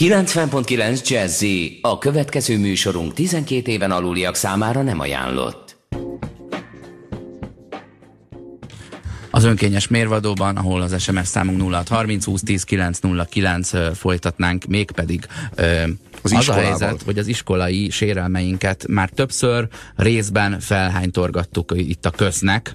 90.9 Jazzy a következő műsorunk 12 éven aluliak számára nem ajánlott. Az önkényes mérvadóban, ahol az SMS számunk 0630 20 10 909 folytatnánk, mégpedig az, az a helyzet, hogy az iskolai sérelmeinket már többször részben felhánytorgattuk itt a köznek.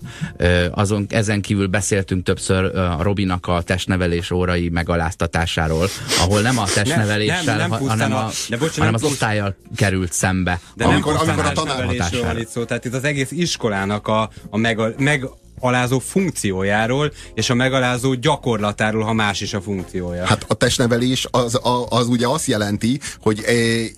Azon, ezen kívül beszéltünk többször a Robinak a testnevelés órai megaláztatásáról, ahol nem a testneveléssel, nem, nem, nem hanem, a, de bocsánat, hanem az osztályjal került szembe. De nem amikor, amikor a tanár szó, tehát itt az egész iskolának a, a meg, meg alázó funkciójáról, és a megalázó gyakorlatáról, ha más is a funkciója. Hát a testnevelés az, az, az ugye azt jelenti, hogy e,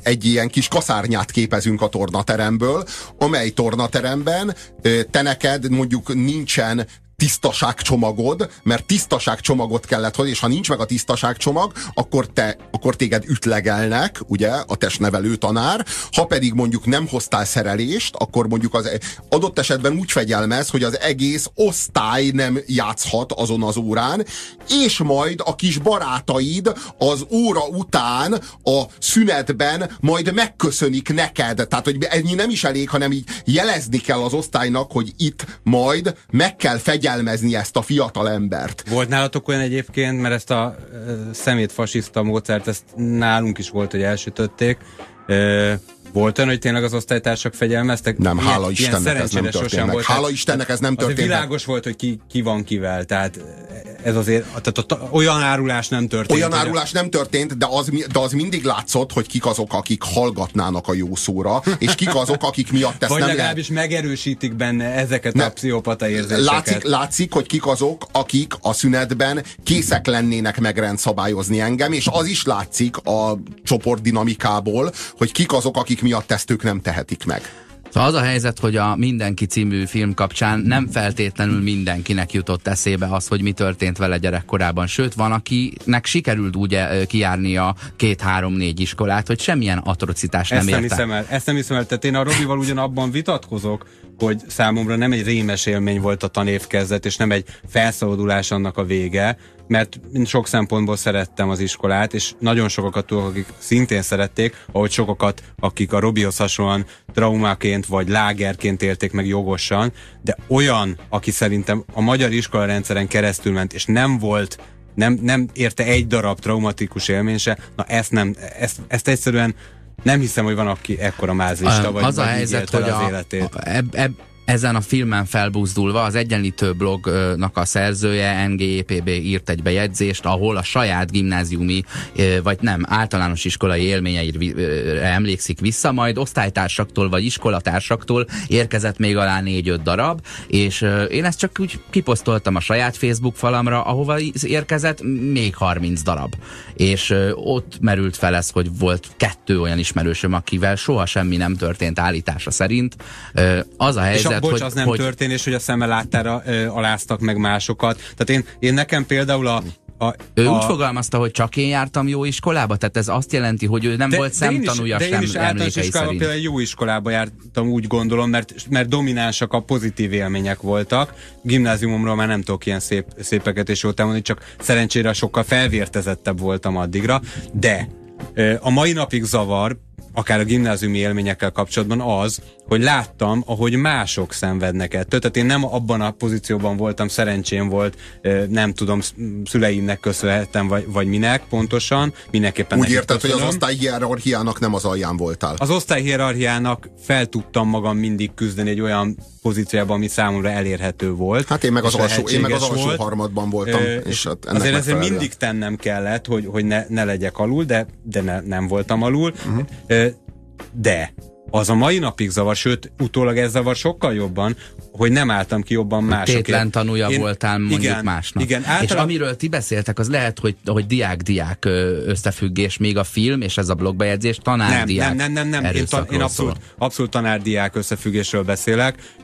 egy ilyen kis kaszárnyát képezünk a tornateremből, amely tornateremben e, te neked mondjuk nincsen tisztaságcsomagod, mert tisztaságcsomagot kellett hozni, és ha nincs meg a tisztaságcsomag, akkor, te, akkor téged ütlegelnek, ugye, a testnevelő tanár, ha pedig mondjuk nem hoztál szerelést, akkor mondjuk az adott esetben úgy fegyelmez, hogy az egész osztály nem játszhat azon az órán, és majd a kis barátaid az óra után a szünetben majd megköszönik neked. Tehát, hogy ennyi nem is elég, hanem így jelezni kell az osztálynak, hogy itt majd meg kell fegyelmezni fegyelmezni ezt a fiatal embert. Volt nálatok olyan egyébként, mert ezt a szemét fasiszta módszert, ezt nálunk is volt, hogy elsütötték, volt olyan, hogy tényleg az osztálytársak fegyelmeztek? Nem, hála ilyen, Istennek ilyen ez nem történt meg. Hála Istennek ez nem történt világos volt, hogy ki, ki van kivel, tehát ez azért, tehát a, olyan árulás nem történt. Olyan árulás nem történt, de az, de az mindig látszott, hogy kik azok, akik hallgatnának a jó szóra, és kik azok, akik miatt ezt Vagy nem legalábbis lehet... megerősítik benne ezeket ne. a pszichopata érzéseket. Látszik, látszik, hogy kik azok, akik a szünetben készek lennének megrendszabályozni engem, és az is látszik a csoport dinamikából, hogy kik azok, akik miatt ezt ők nem tehetik meg. Szóval az a helyzet, hogy a Mindenki című film kapcsán nem feltétlenül mindenkinek jutott eszébe az, hogy mi történt vele gyerekkorában. Sőt, van, akinek sikerült úgy kijárnia két-három-négy iskolát, hogy semmilyen atrocitás nem ezt érte. Nem hiszem el, ezt nem hiszem el. Tehát én a Robival ugyanabban vitatkozok, hogy számomra nem egy rémes élmény volt a tanévkezdet, és nem egy felszabadulás annak a vége, mert sok szempontból szerettem az iskolát, és nagyon sokakat tudok, akik szintén szerették, ahogy sokakat, akik a Robihoz hasonlóan traumáként vagy lágerként élték meg jogosan, de olyan, aki szerintem a magyar iskola rendszeren keresztül ment, és nem volt nem, nem érte egy darab traumatikus élmény se, na ezt nem, ezt, ezt egyszerűen nem hiszem, hogy van, aki ekkora mázista, vagy, az a helyzet, hogy az a, életét. A, eb, eb, ezen a filmen felbuzdulva az Egyenlítő blognak a szerzője, NGEPB írt egy bejegyzést, ahol a saját gimnáziumi, vagy nem, általános iskolai élményeire emlékszik vissza, majd osztálytársaktól vagy iskolatársaktól érkezett még alá négy-öt darab, és én ezt csak úgy kiposztoltam a saját Facebook falamra, ahova érkezett még 30 darab. És ott merült fel ez, hogy volt kettő olyan ismerősöm, akivel soha semmi nem történt állítása szerint. Az a helyzet, bocs, hogy, az nem hogy... történés, hogy a szeme láttára ö, aláztak meg másokat. Tehát én, én nekem például a, a, ő a... úgy fogalmazta, hogy csak én jártam jó iskolába? Tehát ez azt jelenti, hogy ő nem de, volt szemtanúja sem De én is általános iskolában például jó iskolába jártam, úgy gondolom, mert, mert dominánsak a pozitív élmények voltak. Gimnáziumomról már nem tudok ilyen szép, szépeket és jót elmondani, csak szerencsére sokkal felvértezettebb voltam addigra. De a mai napig zavar, akár a gimnáziumi élményekkel kapcsolatban az, hogy láttam, ahogy mások szenvednek ettől. Tehát én nem abban a pozícióban voltam, szerencsém volt, nem tudom, szüleimnek köszönhetem, vagy, vagy minek pontosan, mindenképpen Úgy érted, köszönöm. hogy az osztály hierarchiának nem az alján voltál? Az osztály hierarchiának fel tudtam magam mindig küzdeni egy olyan pozícióban, ami számomra elérhető volt. Hát én meg az, alsó, én meg az alsó volt. harmadban voltam. Ö, és hát ennek azért ezért mindig tennem kellett, hogy, hogy ne, ne legyek alul, de, de ne, nem voltam alul. Uh-huh. De az a mai napig zavar, sőt, utólag ez zavar sokkal jobban, hogy nem álltam ki jobban másokért. Tétlen tanulja Én, voltál mondjuk igen, másnak. Igen, általán... És amiről ti beszéltek, az lehet, hogy, hogy diák-diák összefüggés, még a film és ez a blogbejegyzés tanár-diák Nem, nem, nem, nem. Én, ta, én abszolút, abszolút tanár-diák összefüggésről beszélek.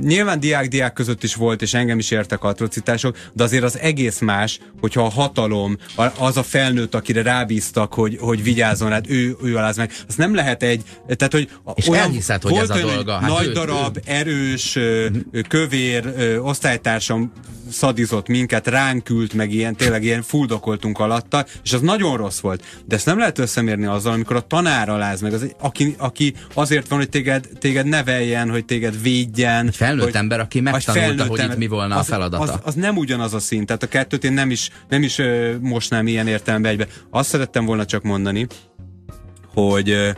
Nyilván diák-diák között is volt, és engem is értek atrocitások, de azért az egész más, hogyha a hatalom, az a felnőtt, akire rábíztak, hogy, hogy vigyázzon, hát ő, ő aláz meg, az nem lehet egy, tehát hogy És elhiszed, hogy ez a olyan, dolga. Hát nagy ő, darab, ő. erős, kövér osztálytársam szadizott minket, ránk küld, meg ilyen, tényleg ilyen fuldokoltunk alatta, és az nagyon rossz volt. De ezt nem lehet összemérni azzal, amikor a tanár aláz meg, az, aki, aki azért van, hogy téged, téged neveljen, hogy téged védjen. Egy felnőtt hogy, ember, aki megtanulta, hogy itt mi volna az, a feladata. Az, az, nem ugyanaz a szint, tehát a kettőt én nem is, nem is most nem ilyen értelemben egybe. Azt szerettem volna csak mondani, hogy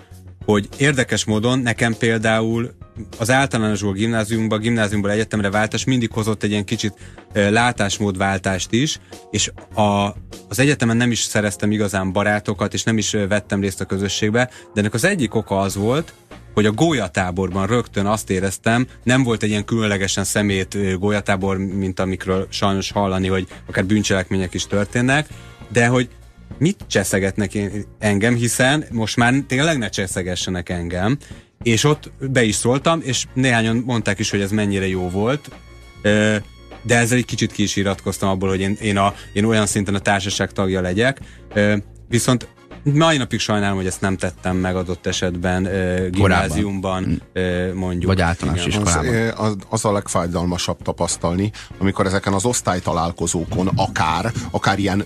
hogy érdekes módon nekem például az általánosból gimnáziumba, gimnáziumból egyetemre váltás mindig hozott egy ilyen kicsit látásmódváltást is, és a, az egyetemen nem is szereztem igazán barátokat, és nem is vettem részt a közösségbe, de ennek az egyik oka az volt, hogy a gólyatáborban rögtön azt éreztem, nem volt egy ilyen különlegesen szemét gólyatábor, mint amikről sajnos hallani, hogy akár bűncselekmények is történnek, de hogy mit cseszegetnek engem, hiszen most már tényleg ne cseszegessenek engem, és ott be is szóltam, és néhányan mondták is, hogy ez mennyire jó volt, de ezzel egy kicsit ki is iratkoztam abból, hogy én, én, a, én olyan szinten a társaság tagja legyek, viszont mai napig sajnálom, hogy ezt nem tettem meg adott esetben uh, gimnáziumban, uh, mondjuk. Vagy általános igen. iskolában. Az, az, az a legfájdalmasabb tapasztalni, amikor ezeken az osztálytalálkozókon akár, akár ilyen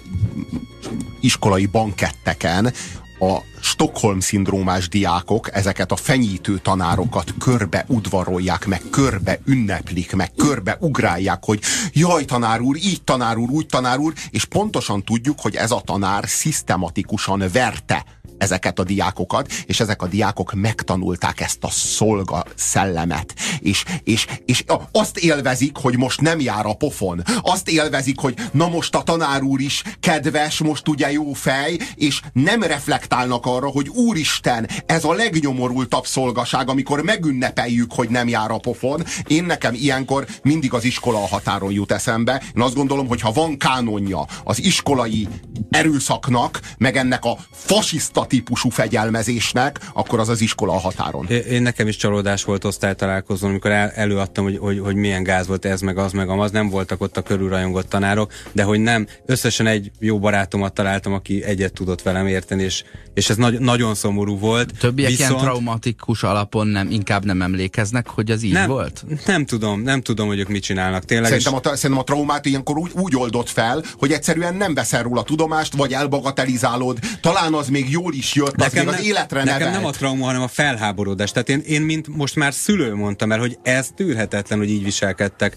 iskolai banketteken a Stockholm-szindrómás diákok ezeket a fenyítő tanárokat körbe udvarolják, meg körbe ünneplik, meg körbe ugrálják, hogy jaj, tanár úr, így tanár úr, úgy tanár úr, és pontosan tudjuk, hogy ez a tanár szisztematikusan verte ezeket a diákokat, és ezek a diákok megtanulták ezt a szolga szellemet. És, és, és azt élvezik, hogy most nem jár a pofon. Azt élvezik, hogy na most a tanár úr is kedves, most ugye jó fej, és nem reflektálnak arra, hogy úristen, ez a legnyomorultabb szolgaság, amikor megünnepeljük, hogy nem jár a pofon. Én nekem ilyenkor mindig az iskola a határon jut eszembe. Én azt gondolom, hogy ha van kánonja az iskolai erőszaknak, meg ennek a fasiszta típusú fegyelmezésnek, akkor az az iskola a határon. Én, én nekem is csalódás volt osztálytalálkozón, amikor el, előadtam, hogy, hogy, hogy milyen gáz volt ez, meg az, meg amaz. Nem voltak ott a körülrajongott tanárok, de hogy nem. Összesen egy jó barátomat találtam, aki egyet tudott velem érteni, és, és ez nagy, nagyon szomorú volt. Többiek Viszont... ilyen traumatikus alapon nem, inkább nem emlékeznek, hogy az így nem, volt? Nem tudom, nem tudom, hogy ők mit csinálnak. Tényleg szerintem, a, szerintem a traumát ilyenkor úgy, úgy oldott fel, hogy egyszerűen nem veszel róla tudomást, vagy elbagatelizálod. Talán az még jól is jött, nekem az nem, az életre Nekem nevelt. nem a trauma, hanem a felháborodás. Tehát én, én mint most már szülő mondtam el, hogy ez tűrhetetlen, hogy így viselkedtek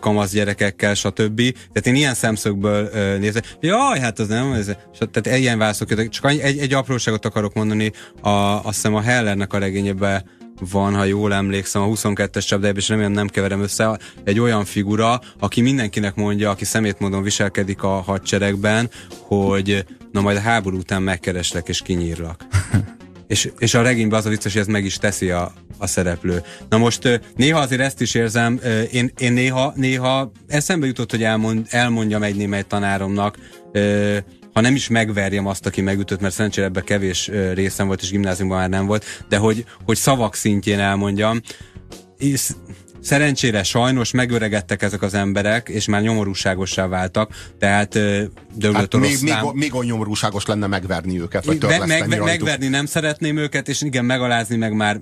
kamasz gyerekekkel, stb. Tehát én ilyen szemszögből nézem. Jaj, hát az nem, ez, tehát ilyen válaszok Csak egy, egy apróságot akarok mondani, a, azt hiszem a Hellernek a regényében van, ha jól emlékszem, a 22-es csapdájában, és remélem nem keverem össze, egy olyan figura, aki mindenkinek mondja, aki szemétmódon viselkedik a hadseregben, hogy na majd a háború után megkereslek és kinyírlak. és, és a regényben az a vicces, hogy ez meg is teszi a, a szereplő. Na most néha azért ezt is érzem, én, én néha, néha eszembe jutott, hogy elmond, elmondjam egy némely tanáromnak, ha nem is megverjem azt, aki megütött, mert szerencsére ebbe kevés részem volt, és gimnáziumban már nem volt, de hogy, hogy szavak szintjén elmondjam, és Szerencsére sajnos megöregedtek ezek az emberek, és már nyomorúságossá váltak, tehát döglött hát még, még, még a nyomorúságos lenne megverni őket, vagy me, meg, Megverni nem szeretném őket, és igen, megalázni meg már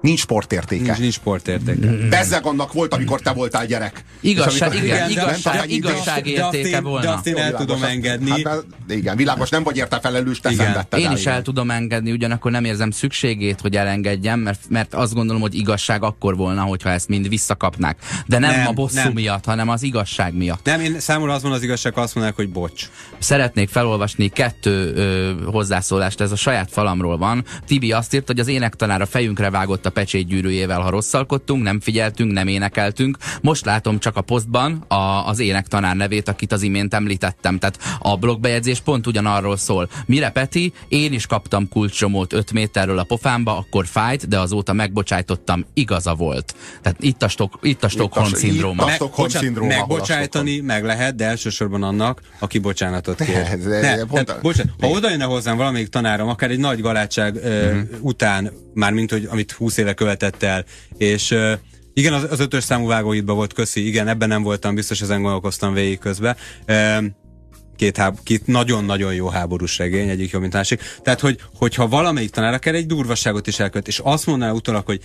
Nincs sportértéke. Nincs, nincs sportértéke. Bezzeg annak volt, amikor te voltál gyerek. Igazság, igen, igen, igazság, igazság értéke volna. De azt én el tudom engedni. Hát, igen, világos, nem vagy érte felelős, te szenvedted Én is el tudom engedni, ugyanakkor nem érzem szükségét, hogy elengedjem, mert, mert azt gondolom, hogy igazság akkor volna, hogyha ezt mind visszakapnák. De nem, nem a bosszú nem. miatt, hanem az igazság miatt. Nem, én számomra az van az igazság, azt mondják, hogy bocs. Szeretnék felolvasni kettő ö, hozzászólást, ez a saját falamról van. Tibi azt írt, hogy az énektanár a fejünkre vágott a pecsétgyűrűjével, ha rosszalkodtunk, nem figyeltünk, nem énekeltünk. Most látom csak a posztban a, az énektanár nevét, akit az imént említettem. Tehát a blogbejegyzés pont ugyanarról szól. Mire Peti, én is kaptam kulcsomót 5 méterről a pofámba, akkor fájt, de azóta megbocsájtottam, igaza volt. Tehát itt a, stok, itt a Stockholm szindróma. Meg, szindróma megbocsájtani meg lehet, de elsősorban annak, aki bocsánatot kér. Ne, ne, tehát, bocsánat, ha oda jönne hozzám valamelyik tanárom, akár egy nagy galátság uh, uh-huh. után, már mint hogy amit 20 éve követett el, és igen, az, az ötös számú vágóidba volt, köszi, igen, ebben nem voltam biztos, ezen gondolkoztam végig közben. Két, háb- két nagyon-nagyon jó háborús regény, egyik jobb, mint másik. Tehát, hogy, hogyha valamelyik tanár akár egy durvaságot is elkövet, és azt mondaná utólag, hogy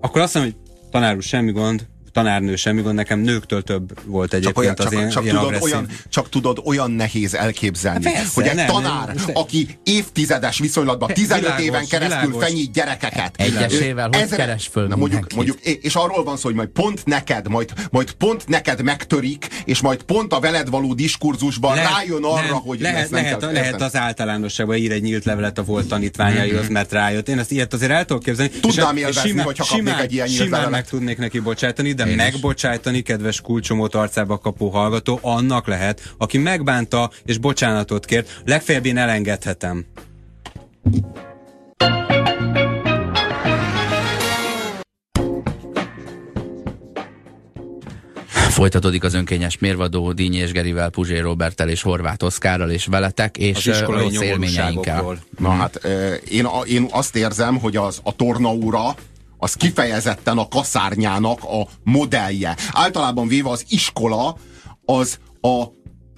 akkor azt mondom, hogy tanár úr, semmi gond, tanárnő semmi gond, nekem nőktől több volt egyébként olyan, az csak, én, csak, ilyen tudod, agresszív. olyan, csak tudod, olyan nehéz elképzelni, Hát persze, hogy egy nem, tanár, nem, aki évtizedes viszonylatban 15 Világos, éven keresztül világos. fenyít gyerekeket. Egyesével hogy Ezre- keres föl Na, mondjuk, mondjuk, és arról van szó, hogy majd pont neked, majd, majd pont neked megtörik, és majd pont a veled való diskurzusban rájön arra, nem, hogy lehet, ezt nem lehet, kell, lehet az általánosságban ír egy nyílt levelet a volt tanítványaihoz, mert rájött. Én ezt ilyet azért el tudok képzelni. Tudnám élvezni, hogyha kapnék egy ilyen nyílt levelet. meg tudnék neki bocsájtani, de Én is. megbocsájtani kedves kulcsomót arcába kapó hallgató annak lehet, aki megbánta és bocsánatot kért, legfeljebb én elengedhetem. Folytatódik az önkényes mérvadó Dínyi és Gerivel, Puzsé Robertel és Horváth Oszkárral és veletek, és Az rossz élményeinkkel. Na hát én, én azt érzem, hogy az a tornaúra az kifejezetten a kaszárnyának a modellje. Általában véve az iskola az a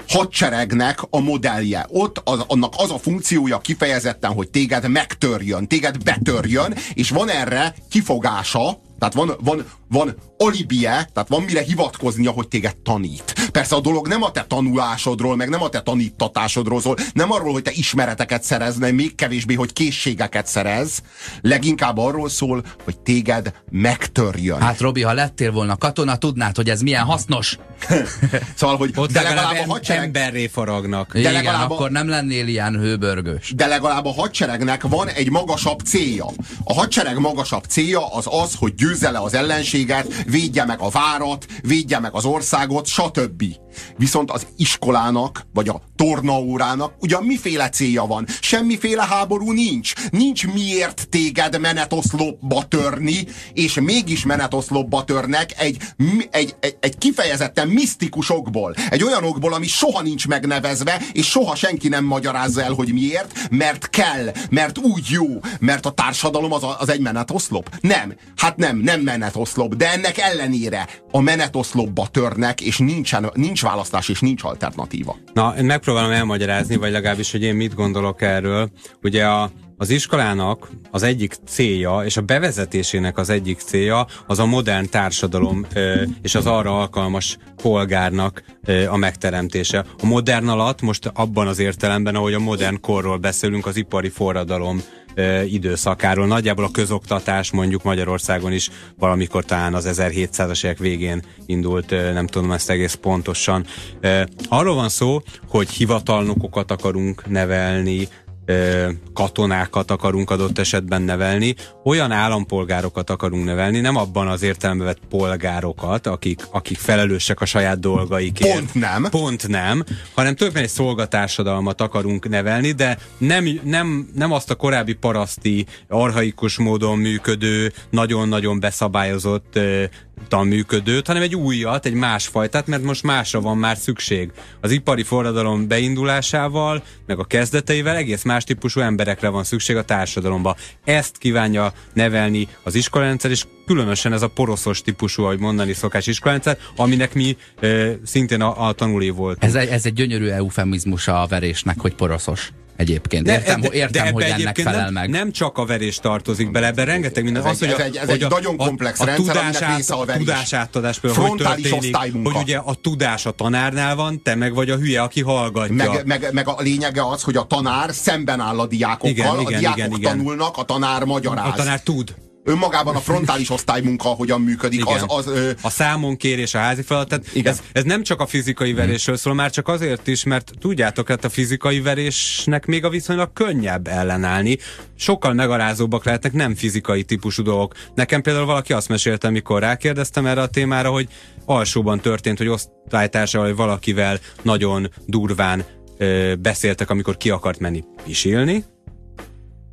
hadseregnek a modellje. Ott az, annak az a funkciója kifejezetten, hogy téged megtörjön, téged betörjön, és van erre kifogása, tehát van, van, van alibie, tehát van mire hivatkoznia, hogy téged tanít. Persze a dolog nem a te tanulásodról, meg nem a te tanítatásodról szól, nem arról, hogy te ismereteket szerezne, még kevésbé, hogy készségeket szerez, leginkább arról szól, hogy téged megtörjön. Hát Robi, ha lettél volna katona, tudnád, hogy ez milyen hasznos. Szóval, hogy Ott de legalább, legalább a hadsereg emberré faragnak. Igen, legalább a- akkor nem lennél ilyen hőbörgős. de legalább a hadseregnek van egy magasabb célja. A hadsereg magasabb célja az az, hogy győzze le az ellenséget, védje meg a várat, védje meg az országot, stb. Viszont az iskolának, vagy a tornaórának ugyan miféle célja van? Semmiféle háború nincs. Nincs miért téged menetoszlopba törni, és mégis menetoszlopba törnek egy, egy, egy, egy kifejezetten misztikus okból. Egy olyan okból, ami soha nincs megnevezve, és soha senki nem magyarázza el, hogy miért, mert kell, mert úgy jó, mert a társadalom az, a, az egy menetoszlop. Nem, hát nem, nem menetoszlop, de ennek ellenére a menetoszlopba törnek, és nincsen, nincs választás, és nincs alternatíva. Na, megpróbálom elmagyarázni, vagy legalábbis, hogy én mit gondolok erről. Ugye a, az iskolának az egyik célja, és a bevezetésének az egyik célja, az a modern társadalom ö, és az arra alkalmas polgárnak ö, a megteremtése. A modern alatt most abban az értelemben, ahogy a modern korról beszélünk, az ipari forradalom ö, időszakáról. Nagyjából a közoktatás mondjuk Magyarországon is valamikor talán az 1700-as évek végén indult, ö, nem tudom ezt egész pontosan. Ö, Arról van szó, hogy hivatalnokokat akarunk nevelni, ö, katonákat akarunk adott esetben nevelni, olyan állampolgárokat akarunk nevelni, nem abban az értelemben vett polgárokat, akik, akik felelősek a saját dolgaikért. Pont nem. Pont nem, hanem többen egy szolgatársadalmat akarunk nevelni, de nem, nem, nem azt a korábbi paraszti, arhaikus módon működő, nagyon-nagyon beszabályozott működőt, hanem egy újat, egy másfajtát, mert most másra van már szükség. Az ipari forradalom beindulásával, meg a kezdeteivel egész más típusú emberekre van szükség a társadalomba. Ezt kívánja nevelni az iskolarendszer, és különösen ez a poroszos típusú, ahogy mondani szokás iskolarendszer, aminek mi ö, szintén a, a tanulé volt. Ez egy, ez egy gyönyörű eufemizmus a verésnek, hogy poroszos. Egyébként. Értem, de, értem de hogy ennek egyébként felel nem, meg. Nem csak a verés tartozik bele, ebben rengeteg minden. Ez az, egy- hogy a, ez egy- ez hogy egy nagyon komplex rendszer, aminek része a verés. tudásátadás például, hogy Frontális történik, hogy ugye a tudás a tanárnál van, te meg vagy a hülye, aki hallgatja. Meg, meg, meg a lényege az, hogy a tanár szemben áll a diákokkal, Igen, a igen, diákok igen, igen. tanulnak, a tanár magyaráz. a tanár tud. Önmagában a frontális osztálymunka hogyan működik, Igen. az, az ö, a számon kérés, a házi feladat. Tehát Igen. ez, ez nem csak a fizikai verésről szól, már csak azért is, mert tudjátok, hát a fizikai verésnek még a viszonylag könnyebb ellenállni. Sokkal megalázóbbak lehetnek nem fizikai típusú dolgok. Nekem például valaki azt mesélte, amikor rákérdeztem erre a témára, hogy alsóban történt, hogy osztálytársával valakivel nagyon durván ö, beszéltek, amikor ki akart menni pisilni,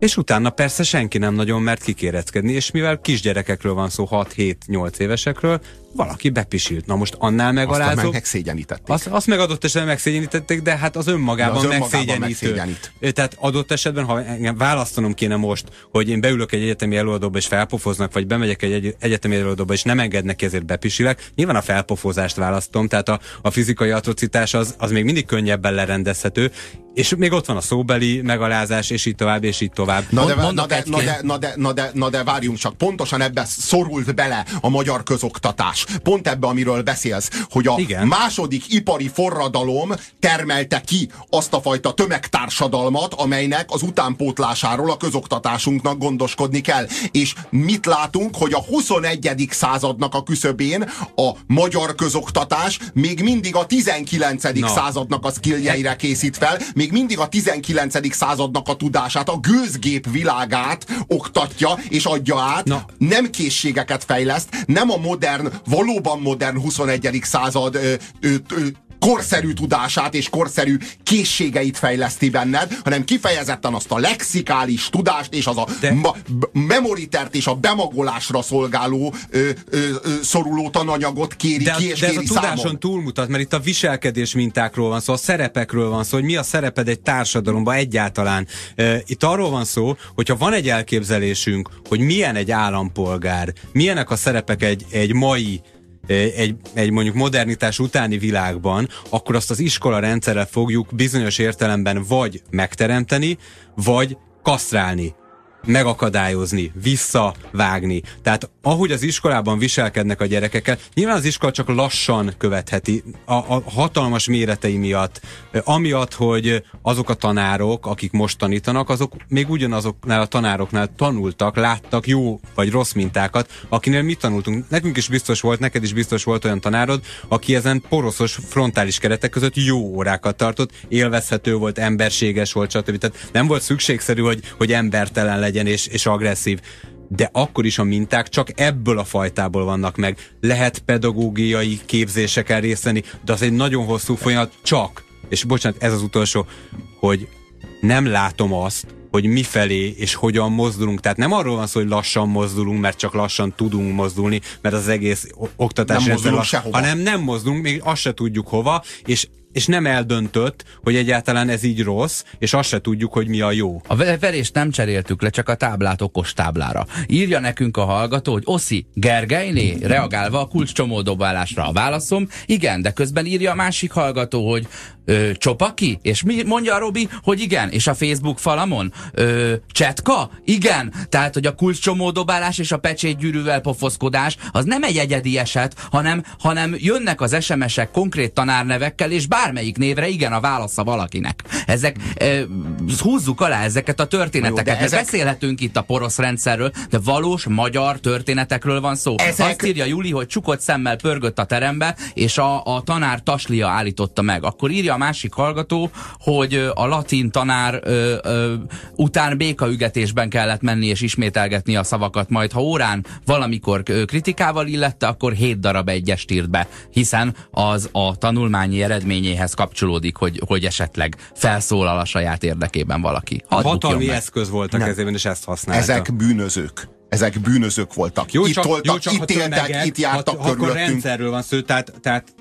és utána persze senki nem nagyon mert kikéreckedni, és mivel kisgyerekekről van szó, 6-7-8 évesekről, valaki bepisilt. Na most annál Azt megalázóbb... meg megszégyenítették. Azt, azt meg adott esetben megszégyenítették, de hát az önmagában, De az önmagában megszégyenítő. Tehát adott esetben, ha engem választanom kéne most, hogy én beülök egy egyetemi előadóba és felpofoznak, vagy bemegyek egy, egy egyetemi előadóba és nem engednek ezért bepisilek, nyilván a felpofozást választom, tehát a, a fizikai atrocitás az, az még mindig könnyebben lerendezhető, és még ott van a szóbeli megalázás, és így tovább, és így tovább. Na de, na, de, na, de, na, de, na, de, na de várjunk csak, pontosan ebbe szorult bele a magyar közoktatás. Pont ebbe, amiről beszélsz, hogy a Igen. második ipari forradalom termelte ki azt a fajta tömegtársadalmat, amelynek az utánpótlásáról a közoktatásunknak gondoskodni kell. És mit látunk, hogy a 21. századnak a küszöbén a magyar közoktatás még mindig a 19. Na. századnak a skilljeire készít fel, még mindig a 19. századnak a tudását, a gőzgép világát oktatja és adja át, Na. nem készségeket fejleszt, nem a modern, valóban modern 21. század ö, ö, ö, korszerű tudását és korszerű készségeit fejleszti benned, hanem kifejezetten azt a lexikális tudást és az a De- memoritert és a bemagolásra szolgáló ö, ö, ö, szoruló tananyagot kéri De, ki és de ez a kéri tudáson számon. túlmutat, mert itt a viselkedés mintákról van szó, a szerepekről van szó, hogy mi a szereped egy társadalomban egyáltalán. Itt arról van szó, hogyha van egy elképzelésünk, hogy milyen egy állampolgár, milyenek a szerepek egy, egy mai egy, egy mondjuk modernitás utáni világban, akkor azt az iskola rendszerrel fogjuk bizonyos értelemben vagy megteremteni, vagy kasztrálni megakadályozni, visszavágni. Tehát ahogy az iskolában viselkednek a gyerekekkel, nyilván az iskola csak lassan követheti a, a hatalmas méretei miatt, amiatt, hogy azok a tanárok, akik most tanítanak, azok még ugyanazoknál a tanároknál tanultak, láttak jó vagy rossz mintákat, akinél mi tanultunk. Nekünk is biztos volt, neked is biztos volt olyan tanárod, aki ezen poroszos frontális keretek között jó órákat tartott, élvezhető volt, emberséges volt, stb. Tehát nem volt szükségszerű, hogy, hogy embertelen legyen és, és agresszív. De akkor is a minták csak ebből a fajtából vannak meg. Lehet pedagógiai képzéseken részt venni, de az egy nagyon hosszú folyamat, csak, és bocsánat, ez az utolsó, hogy nem látom azt, hogy mifelé és hogyan mozdulunk. Tehát nem arról van szó, hogy lassan mozdulunk, mert csak lassan tudunk mozdulni, mert az egész o- oktatási Nem rendszer hanem nem mozdulunk, még azt se tudjuk hova, és és nem eldöntött, hogy egyáltalán ez így rossz, és azt se tudjuk, hogy mi a jó. A ve- verést nem cseréltük le, csak a táblát okos táblára. Írja nekünk a hallgató, hogy Oszi, Gergelyné, reagálva a kulcscsomódobálásra a válaszom, igen, de közben írja a másik hallgató, hogy ö, Csopaki? És mi mondja a Robi, hogy igen, és a Facebook falamon? Ö, csetka? Igen. Tehát, hogy a kulcscsomódobálás és a pecsétgyűrűvel pofoszkodás az nem egy egyedi eset, hanem, hanem jönnek az SMS-ek konkrét tanárnevekkel, és bármelyik névre igen a válasza valakinek. Ezek, ö, húzzuk alá ezeket a történeteket, de mert ezek- beszélhetünk itt a porosz rendszerről, de valós magyar történetekről van szó. Ezek- Azt írja Juli, hogy csukott szemmel pörgött a terembe, és a, a tanár taslia állította meg. Akkor írja a másik hallgató, hogy a latin tanár ö, ö, után békaügetésben kellett menni és ismételgetni a szavakat, majd ha órán valamikor kritikával illette, akkor hét darab egyest írt be, hiszen az a tanulmányi eredményéhez kapcsolódik, hogy, hogy esetleg felszólal a saját érdekében valaki. Hadd hatalmi eszköz volt a kezében, és ezt használta. Ezek bűnözők. Ezek bűnözők voltak. jó, itt csak, voltak, jó, csak itt éltek, tömeget, itt jártak ha, ha akkor körülöttünk. rendszerről van szó, tehát, tehát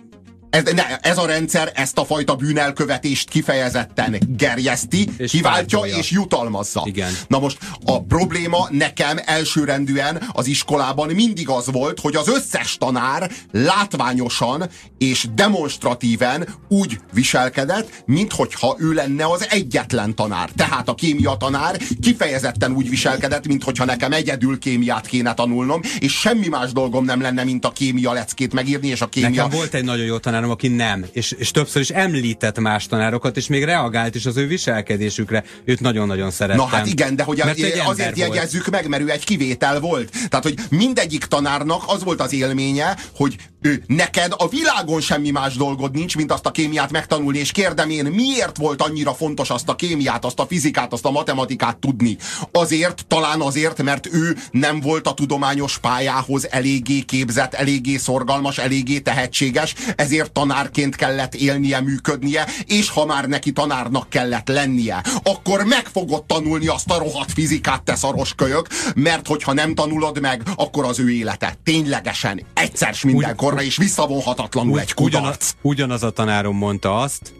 Ez, ne, ez a rendszer ezt a fajta bűnelkövetést kifejezetten gerjeszti, És kiváltja pártolja. és jutalmazza. Igen. Na most a probléma nekem elsőrendűen az iskolában mindig az volt, hogy az összes tanár látványosan és demonstratíven úgy viselkedett, minthogyha ő lenne az egyetlen tanár. Tehát a kémia tanár kifejezetten úgy viselkedett, minthogyha nekem egyedül kémiát kéne tanulnom, és semmi más dolgom nem lenne, mint a kémia leckét megírni, és a kémia Nekem volt egy nagyon jó tanárom, aki nem, és, és többször is említett más tanárokat, és még reagált is az ő viselkedésükre. Őt nagyon-nagyon szerettem. Na hát igen, de hogy Mert egy azért volt. jegyezzük meg, mert ő egy kivétel volt. Tehát, hogy mindegyik tanárnak az volt az élménye, hogy ő, neked a világon semmi más dolgod nincs, mint azt a kémiát megtanulni, és kérdem én, miért volt annyira fontos azt a kémiát, azt a fizikát, azt a matematikát tudni? Azért, talán azért, mert ő nem volt a tudományos pályához eléggé képzett, eléggé szorgalmas, eléggé tehetséges, ezért tanárként kellett élnie, működnie, és ha már neki tanárnak kellett lennie, akkor meg fogod tanulni azt a rohadt fizikát, te szaros kölyök, mert hogyha nem tanulod meg, akkor az ő élete ténylegesen egyszer mindenkor sorra is visszavonhatatlanul egy kudarc. Ugyanaz, ugyanaz a tanárom mondta azt,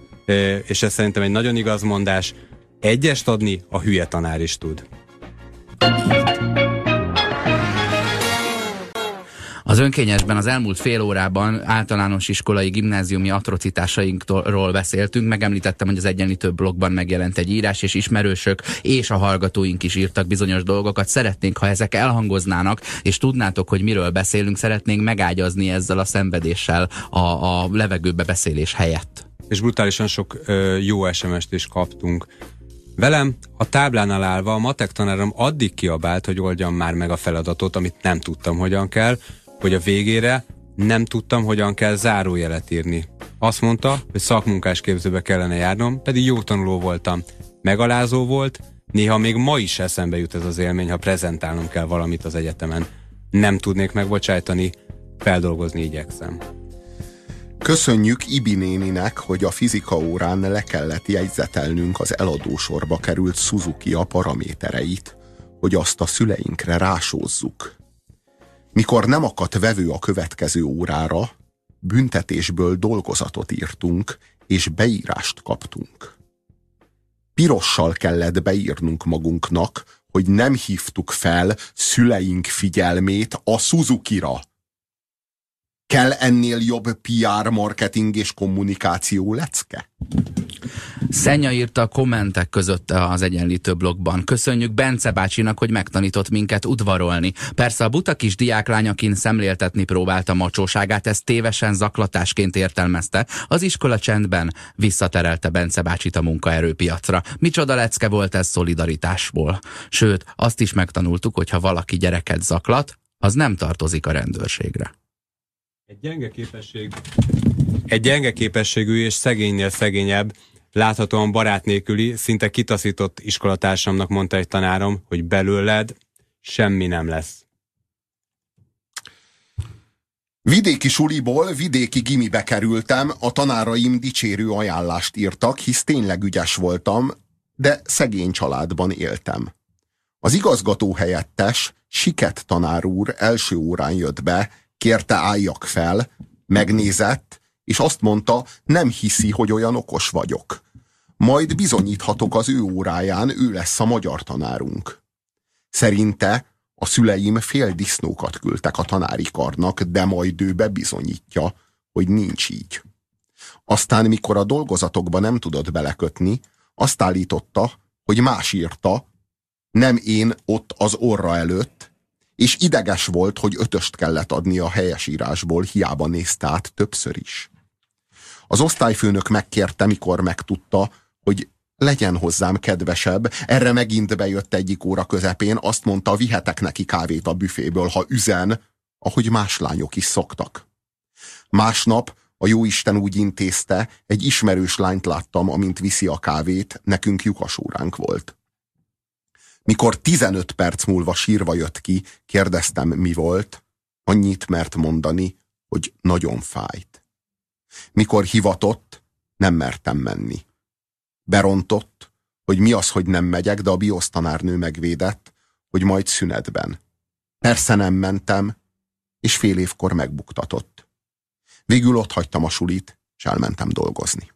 és ez szerintem egy nagyon igaz mondás, egyest adni a hülye tanár is tud. Az önkényesben az elmúlt fél órában általános iskolai gimnáziumi atrocitásainkról beszéltünk. Megemlítettem, hogy az egyenlítő blogban megjelent egy írás, és ismerősök és a hallgatóink is írtak bizonyos dolgokat. Szeretnénk, ha ezek elhangoznának, és tudnátok, hogy miről beszélünk, szeretnénk megágyazni ezzel a szenvedéssel a, a levegőbe beszélés helyett. És brutálisan sok ö, jó SMS-t is kaptunk. Velem a táblánál állva a matek tanárom addig kiabált, hogy oldjam már meg a feladatot, amit nem tudtam, hogyan kell, hogy a végére nem tudtam, hogyan kell zárójelet írni. Azt mondta, hogy szakmunkás képzőbe kellene járnom, pedig jó tanuló voltam. Megalázó volt, néha még ma is eszembe jut ez az élmény, ha prezentálnom kell valamit az egyetemen. Nem tudnék megbocsájtani, feldolgozni igyekszem. Köszönjük Ibi néninek, hogy a fizika órán le kellett jegyzetelnünk az eladósorba került Suzuki a paramétereit, hogy azt a szüleinkre rásózzuk. Mikor nem akadt vevő a következő órára, büntetésből dolgozatot írtunk, és beírást kaptunk. Pirossal kellett beírnunk magunknak, hogy nem hívtuk fel szüleink figyelmét a Suzuki-ra. Kell ennél jobb PR, marketing és kommunikáció lecke? Szenya írta a kommentek között az egyenlítő blogban. Köszönjük Bence bácsinak, hogy megtanított minket udvarolni. Persze a buta kis diáklányakin szemléltetni próbálta macsóságát, ezt tévesen zaklatásként értelmezte. Az iskola csendben visszaterelte Bence bácsit a munkaerőpiacra. Micsoda lecke volt ez szolidaritásból. Sőt, azt is megtanultuk, hogy ha valaki gyereket zaklat, az nem tartozik a rendőrségre. Egy gyenge képesség, egy gyenge képességű és szegénynél szegényebb, láthatóan barát nélküli, szinte kitaszított iskolatársamnak mondta egy tanárom, hogy belőled semmi nem lesz. Vidéki suliból vidéki gimibe kerültem, a tanáraim dicsérő ajánlást írtak, hisz tényleg ügyes voltam, de szegény családban éltem. Az igazgató helyettes, Siket tanár úr első órán jött be, kérte álljak fel, megnézett, és azt mondta, nem hiszi, hogy olyan okos vagyok. Majd bizonyíthatok az ő óráján, ő lesz a magyar tanárunk. Szerinte a szüleim fél disznókat küldtek a tanári karnak, de majd ő bebizonyítja, hogy nincs így. Aztán, mikor a dolgozatokba nem tudott belekötni, azt állította, hogy más írta, nem én ott az orra előtt, és ideges volt, hogy ötöst kellett adni a helyesírásból, hiába nézte át többször is. Az osztályfőnök megkérte, mikor megtudta, hogy legyen hozzám kedvesebb. Erre megint bejött egyik óra közepén, azt mondta, vihetek neki kávét a büféből, ha üzen, ahogy más lányok is szoktak. Másnap a jóisten úgy intézte, egy ismerős lányt láttam, amint viszi a kávét, nekünk lyukas volt. Mikor 15 perc múlva sírva jött ki, kérdeztem, mi volt, annyit mert mondani, hogy nagyon fájt. Mikor hivatott, nem mertem menni. Berontott, hogy mi az, hogy nem megyek, de a biosztanárnő megvédett, hogy majd szünetben. Persze nem mentem, és fél évkor megbuktatott. Végül ott hagytam a sulit, és elmentem dolgozni.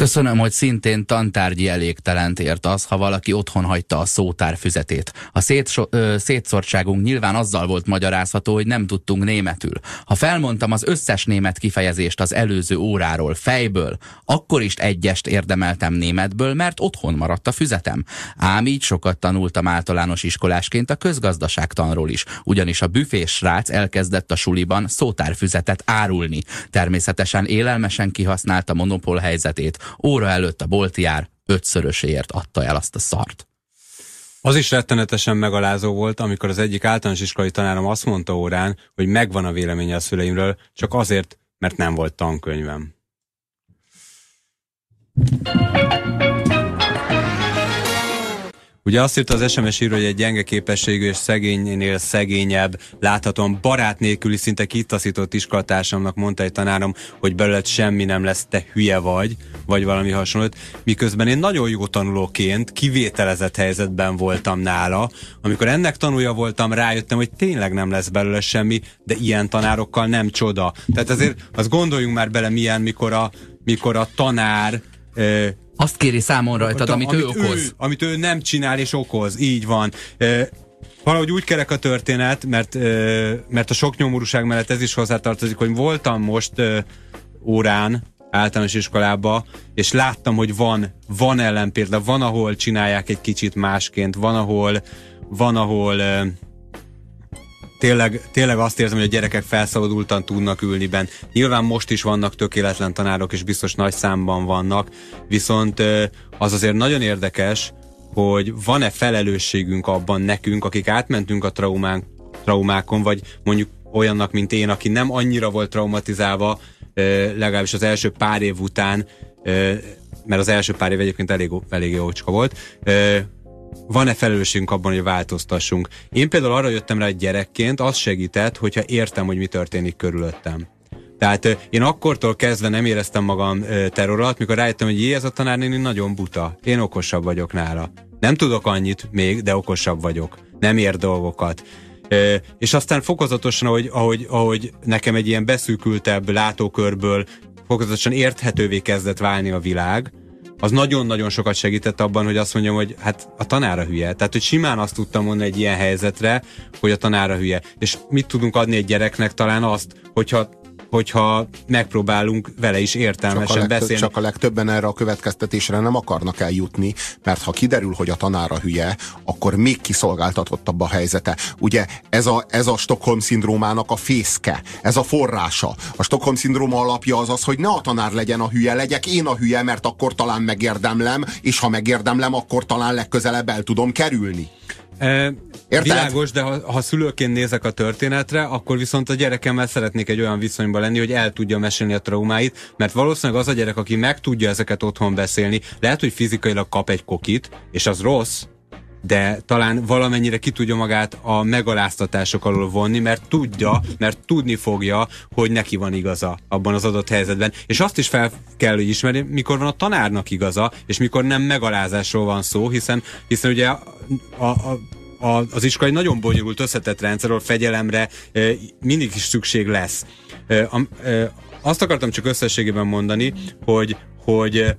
Köszönöm, hogy szintén tantárgyi elégtelent ért az, ha valaki otthon hagyta a szótár füzetét. A szétso- ö, szétszortságunk nyilván azzal volt magyarázható, hogy nem tudtunk németül. Ha felmondtam az összes német kifejezést az előző óráról fejből, akkor is egyest érdemeltem németből, mert otthon maradt a füzetem. Ám így sokat tanultam általános iskolásként a közgazdaságtanról is, ugyanis a büfés srác elkezdett a suliban szótárfüzetet árulni. Természetesen élelmesen kihasználta monopól helyzetét, óra előtt a boltjár ötszöröséért adta el azt a szart. Az is rettenetesen megalázó volt, amikor az egyik általános iskolai tanárom azt mondta órán, hogy megvan a véleménye a szüleimről, csak azért, mert nem volt tankönyvem. Ugye azt írta az SMS író, hogy egy gyenge képességű és szegénynél szegényebb, láthatóan barát nélküli, szinte kitaszított iskolatársamnak mondta egy tanárom, hogy belőled semmi nem lesz, te hülye vagy, vagy valami hasonlót. Miközben én nagyon jó tanulóként kivételezett helyzetben voltam nála. Amikor ennek tanulja voltam, rájöttem, hogy tényleg nem lesz belőle semmi, de ilyen tanárokkal nem csoda. Tehát azért azt gondoljunk már bele milyen, mikor a, mikor a tanár azt kéri számon rajtad, amit, amit ő okoz. Ő, amit ő nem csinál és okoz, így van. E, valahogy úgy kerek a történet, mert, e, mert a sok nyomorúság mellett ez is hozzátartozik, hogy voltam most e, órán, általános iskolába, és láttam, hogy van, van ellenpélda, van, ahol csinálják egy kicsit másként, van, ahol, van, ahol tényleg, tényleg azt érzem, hogy a gyerekek felszabadultan tudnak ülni benn. Nyilván most is vannak tökéletlen tanárok, és biztos nagy számban vannak, viszont az azért nagyon érdekes, hogy van-e felelősségünk abban nekünk, akik átmentünk a traumán, traumákon, vagy mondjuk olyannak, mint én, aki nem annyira volt traumatizálva, legalábbis az első pár év után, mert az első pár év egyébként elég, elég jócska volt, van-e felelősségünk abban, hogy változtassunk. Én például arra jöttem rá egy gyerekként, az segített, hogyha értem, hogy mi történik körülöttem. Tehát én akkortól kezdve nem éreztem magam terror alatt, mikor rájöttem, hogy jé, ez a tanárnéni nagyon buta. Én okosabb vagyok nála. Nem tudok annyit még, de okosabb vagyok. Nem ér dolgokat. És aztán fokozatosan, ahogy, ahogy, ahogy nekem egy ilyen beszűkültebb látókörből fokozatosan érthetővé kezdett válni a világ, az nagyon-nagyon sokat segített abban, hogy azt mondjam, hogy hát a tanára hülye. Tehát, hogy simán azt tudtam mondani egy ilyen helyzetre, hogy a tanára hülye. És mit tudunk adni egy gyereknek talán azt, hogyha hogyha megpróbálunk vele is értelmesen csak legtöbb, beszélni. Csak a legtöbben erre a következtetésre nem akarnak eljutni, mert ha kiderül, hogy a tanára hülye, akkor még kiszolgáltatottabb a helyzete. Ugye ez a, ez a Stockholm-szindrómának a fészke, ez a forrása. A Stockholm-szindróma alapja az az, hogy ne a tanár legyen a hülye, legyek én a hülye, mert akkor talán megérdemlem, és ha megérdemlem, akkor talán legközelebb el tudom kerülni. Érted? Világos, de ha, ha szülőként nézek a történetre, akkor viszont a gyerekemmel szeretnék egy olyan viszonyban lenni, hogy el tudja mesélni a traumáit, mert valószínűleg az a gyerek, aki meg tudja ezeket otthon beszélni, lehet, hogy fizikailag kap egy kokit, és az rossz, de talán valamennyire ki tudja magát a megaláztatások alól vonni, mert tudja, mert tudni fogja, hogy neki van igaza abban az adott helyzetben. És azt is fel kell, hogy ismerni, mikor van a tanárnak igaza, és mikor nem megalázásról van szó, hiszen, hiszen ugye a, a, a az iskolai nagyon bonyolult, összetett rendszerről fegyelemre e, mindig is szükség lesz. E, e, azt akartam csak összességében mondani, hogy, hogy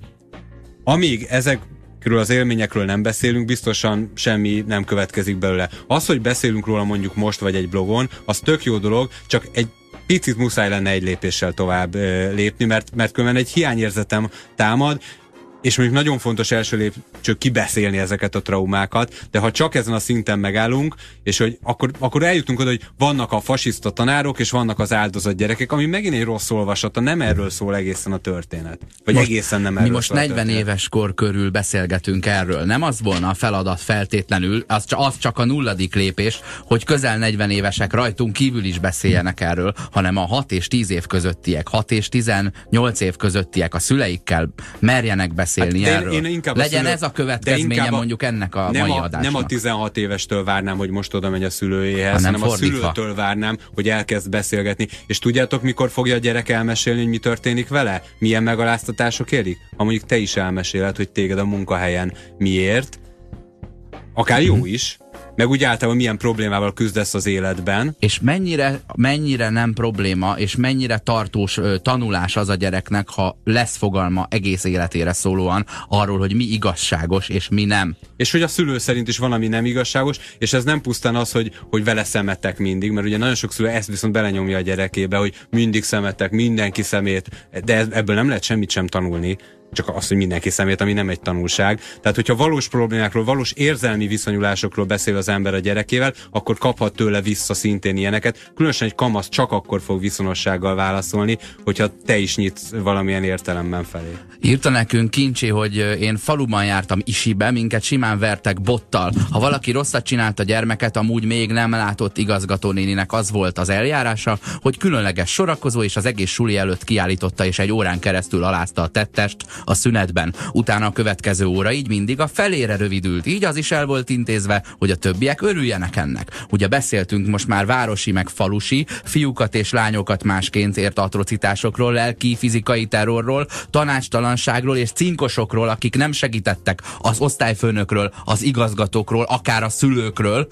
amíg ezek az élményekről nem beszélünk, biztosan semmi nem következik belőle. Az, hogy beszélünk róla mondjuk most vagy egy blogon, az tök jó dolog, csak egy picit muszáj lenne egy lépéssel tovább lépni, mert, mert különben egy hiányérzetem támad, és mondjuk nagyon fontos első lépcső kibeszélni ezeket a traumákat, de ha csak ezen a szinten megállunk, és hogy akkor, akkor eljutunk oda, hogy vannak a fasiszta tanárok, és vannak az áldozat gyerekek, ami megint egy rossz olvasata, nem erről szól egészen a történet. Vagy most, egészen nem erről Mi most 40 éves kor körül beszélgetünk erről. Nem az volna a feladat feltétlenül, az, az csak a nulladik lépés, hogy közel 40 évesek rajtunk kívül is beszéljenek erről, hanem a 6 és 10 év közöttiek, 6 és 18 év közöttiek a szüleikkel merjenek beszélni beszélni hát erről. Én, én inkább Legyen szülő, ez a következménye a, mondjuk ennek a nem mai a, adásnak. Nem a 16 évestől várnám, hogy most oda megy a szülőjéhez, hanem, hanem a szülőtől várnám, hogy elkezd beszélgetni. És tudjátok, mikor fogja a gyerek elmesélni, hogy mi történik vele? Milyen megaláztatások érik? Ha mondjuk te is elmeséled, hogy téged a munkahelyen miért, akár jó mhm. is, meg úgy általában milyen problémával küzdesz az életben. És mennyire, mennyire nem probléma, és mennyire tartós ö, tanulás az a gyereknek, ha lesz fogalma egész életére szólóan arról, hogy mi igazságos, és mi nem. És hogy a szülő szerint is valami nem igazságos, és ez nem pusztán az, hogy, hogy vele szemetek mindig, mert ugye nagyon sok szülő ezt viszont belenyomja a gyerekébe, hogy mindig szemetek, mindenki szemét, de ebből nem lehet semmit sem tanulni csak az, hogy mindenki szemét, ami nem egy tanulság. Tehát, hogyha valós problémákról, valós érzelmi viszonyulásokról beszél az ember a gyerekével, akkor kaphat tőle vissza szintén ilyeneket. Különösen egy kamasz csak akkor fog viszonossággal válaszolni, hogyha te is nyitsz valamilyen értelemben felé. Írta nekünk Kincsi, hogy én faluban jártam Isibe, minket simán vertek bottal. Ha valaki rosszat csinált a gyermeket, amúgy még nem látott igazgatónéninek az volt az eljárása, hogy különleges sorakozó és az egész suli előtt kiállította és egy órán keresztül alázta a tettest a szünetben. Utána a következő óra így mindig a felére rövidült. Így az is el volt intézve, hogy a többiek örüljenek ennek. Ugye beszéltünk most már városi meg falusi, fiúkat és lányokat másként ért atrocitásokról, lelki, fizikai terrorról, tanácstalanságról és cinkosokról, akik nem segítettek az osztályfőnökről, az igazgatókról, akár a szülőkről,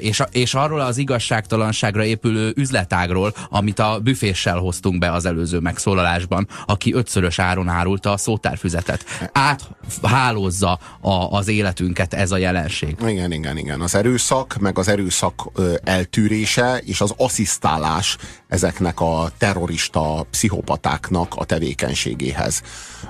és, és arról az igazságtalanságra épülő üzletágról, amit a büféssel hoztunk be az előző megszólalásban, aki ötszörös áron árulta a szótárfüzetet. Áthálózza a, az életünket ez a jelenség. Igen, igen, igen. Az erőszak, meg az erőszak eltűrése és az asszisztálás ezeknek a terrorista pszichopatáknak a tevékenységéhez.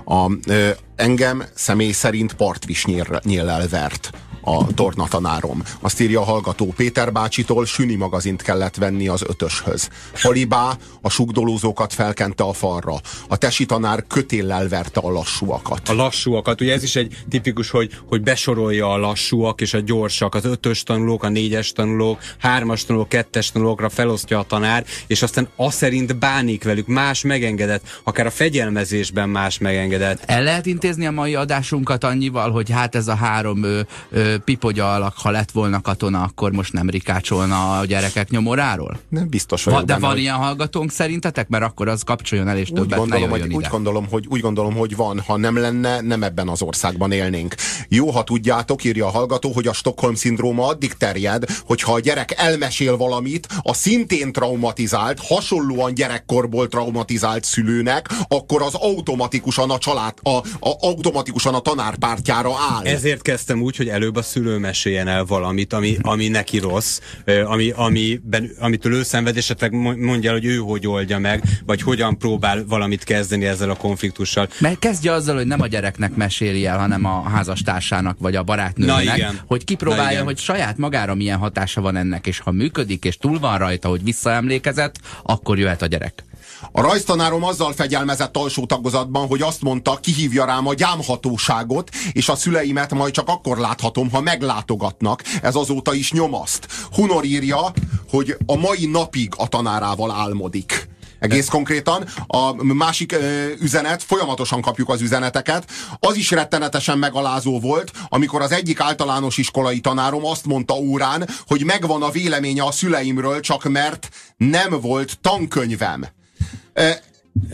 A, ö, engem személy szerint partvisnyéllel vert a tornatanárom. Azt írja a hallgató Péter bácsitól, Süni magazint kellett venni az ötöshöz. Halibá a sugdolózókat felkente a falra. A tesi tanár kötéllel verte a lassúakat. A lassúakat, ugye ez is egy tipikus, hogy, hogy besorolja a lassúak és a gyorsak, az ötös tanulók, a négyes tanulók, hármas tanulók, kettes tanulókra felosztja a tanár, és aztán azt szerint bánik velük, más megengedett, akár a fegyelmezésben más megengedett. El lehet intézni a mai adásunkat annyival, hogy hát ez a három ö, ö, pipogya alak, ha lett volna katona, akkor most nem rikácsolna a gyerekek nyomoráról? Nem biztos vagyok Va, De benne, van hogy... ilyen hallgatónk szerintetek? Mert akkor az kapcsoljon el, és úgy többet gondolom, ne hogy, ide. úgy, gondolom, hogy, úgy gondolom, hogy van. Ha nem lenne, nem ebben az országban élnénk. Jó, ha tudjátok, írja a hallgató, hogy a Stockholm-szindróma addig terjed, hogyha a gyerek elmesél valamit, a szintén traumatizált, hasonlóan gyerekkorból traumatizált szülőnek, akkor az automatikusan a család, a, a, automatikusan a tanárpártjára áll. Ezért kezdtem úgy, hogy előbb a szülő meséljen el valamit, ami, ami neki rossz, ami, amiben, amitől ő szenved, és esetleg mondja el, hogy ő hogy oldja meg, vagy hogyan próbál valamit kezdeni ezzel a konfliktussal. Mert kezdje azzal, hogy nem a gyereknek meséli el, hanem a házastársának, vagy a barátnőnek, Na igen. hogy kipróbálja, hogy saját magára milyen hatása van ennek, és ha működik, és túl van rajta, hogy visszaemlékezett, akkor jöhet a gyerek. A rajztanárom azzal fegyelmezett alsó tagozatban, hogy azt mondta, kihívja rám a gyámhatóságot, és a szüleimet majd csak akkor láthatom, ha meglátogatnak. Ez azóta is nyomaszt. Hunor írja, hogy a mai napig a tanárával álmodik. Egész konkrétan. A másik ö, üzenet, folyamatosan kapjuk az üzeneteket, az is rettenetesen megalázó volt, amikor az egyik általános iskolai tanárom azt mondta órán, hogy megvan a véleménye a szüleimről, csak mert nem volt tankönyvem.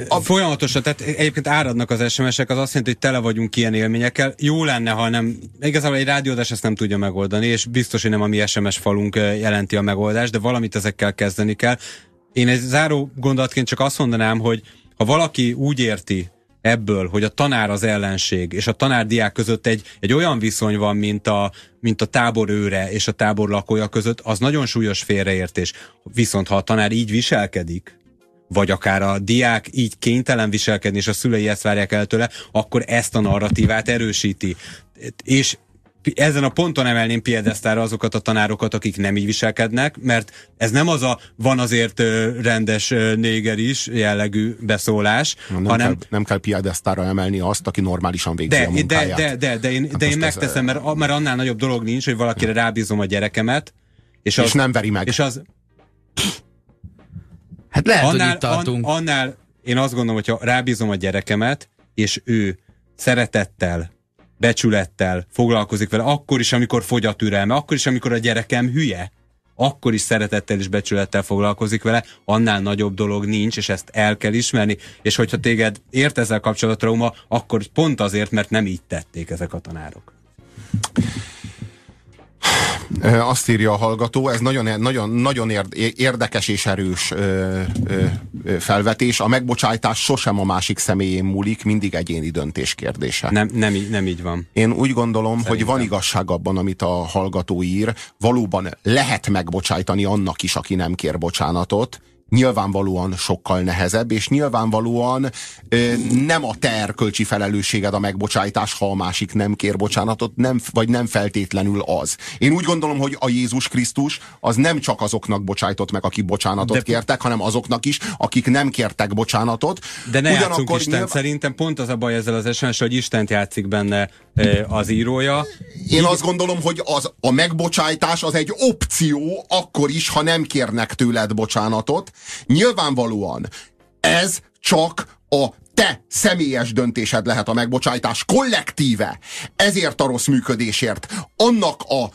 A folyamatosan, tehát egyébként áradnak az SMS-ek, az azt jelenti, hogy tele vagyunk ilyen élményekkel. Jó lenne, ha nem, igazából egy rádiódás ezt nem tudja megoldani, és biztos, hogy nem a mi SMS falunk jelenti a megoldást, de valamit ezekkel kezdeni kell. Én egy záró gondolatként csak azt mondanám, hogy ha valaki úgy érti ebből, hogy a tanár az ellenség, és a tanár-diák között egy, egy olyan viszony van, mint a, mint a tábor őre és a tábor lakója között, az nagyon súlyos félreértés. Viszont ha a tanár így viselkedik, vagy akár a diák így kénytelen viselkedni, és a szülei ezt várják el tőle, akkor ezt a narratívát erősíti. És ezen a ponton emelném piedesztára azokat a tanárokat, akik nem így viselkednek, mert ez nem az a van azért rendes néger is jellegű beszólás, nem hanem... Kell, nem kell piedesztára emelni azt, aki normálisan végzi de, a munkáját. De, de, de, de én, hát de én megteszem, mert, mert annál nagyobb dolog nincs, hogy valakire rábízom a gyerekemet, és, az, és nem veri meg. És az, Hát lehet, annál, hogy itt tartunk. An, annál én azt gondolom, hogyha rábízom a gyerekemet, és ő szeretettel, becsülettel foglalkozik vele, akkor is, amikor fogy a türelme, akkor is, amikor a gyerekem hülye, akkor is szeretettel és becsülettel foglalkozik vele, annál nagyobb dolog nincs, és ezt el kell ismerni, és hogyha téged ért ezzel kapcsolatban trauma, akkor pont azért, mert nem így tették ezek a tanárok. Azt írja a hallgató, ez nagyon, nagyon, nagyon érdekes és erős ö, ö, felvetés. A megbocsájtás sosem a másik személyén múlik, mindig egyéni döntés kérdése. Nem, nem, nem így van. Én úgy gondolom, Szerintem. hogy van igazság abban, amit a hallgató ír. Valóban lehet megbocsájtani annak is, aki nem kér bocsánatot, nyilvánvalóan sokkal nehezebb, és nyilvánvalóan ö, nem a te erkölcsi felelősséged a megbocsájtás, ha a másik nem kér bocsánatot, nem, vagy nem feltétlenül az. Én úgy gondolom, hogy a Jézus Krisztus az nem csak azoknak bocsájtott meg, akik bocsánatot De... kértek, hanem azoknak is, akik nem kértek bocsánatot. De ne Ugyanakkor játszunk Isten, nyilván... szerintem pont az a baj ezzel az sms hogy Istent játszik benne az írója. Én Így... azt gondolom, hogy az, a megbocsájtás az egy opció, akkor is, ha nem kérnek tőled bocsánatot, Nyilvánvalóan ez csak a te személyes döntésed lehet a megbocsájtás kollektíve. Ezért a rossz működésért. Annak a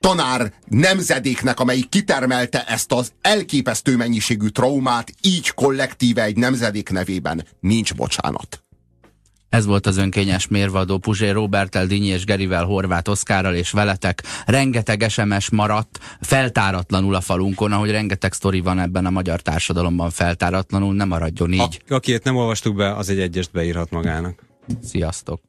tanár nemzedéknek, amelyik kitermelte ezt az elképesztő mennyiségű traumát, így kollektíve egy nemzedék nevében nincs bocsánat. Ez volt az önkényes mérvadó Puzsé Robertel, Dinyi és Gerivel, Horváth Oszkárral és veletek. Rengeteg SMS maradt feltáratlanul a falunkon, ahogy rengeteg sztori van ebben a magyar társadalomban feltáratlanul, nem maradjon így. A, akiért nem olvastuk be, az egy egyest beírhat magának. Sziasztok!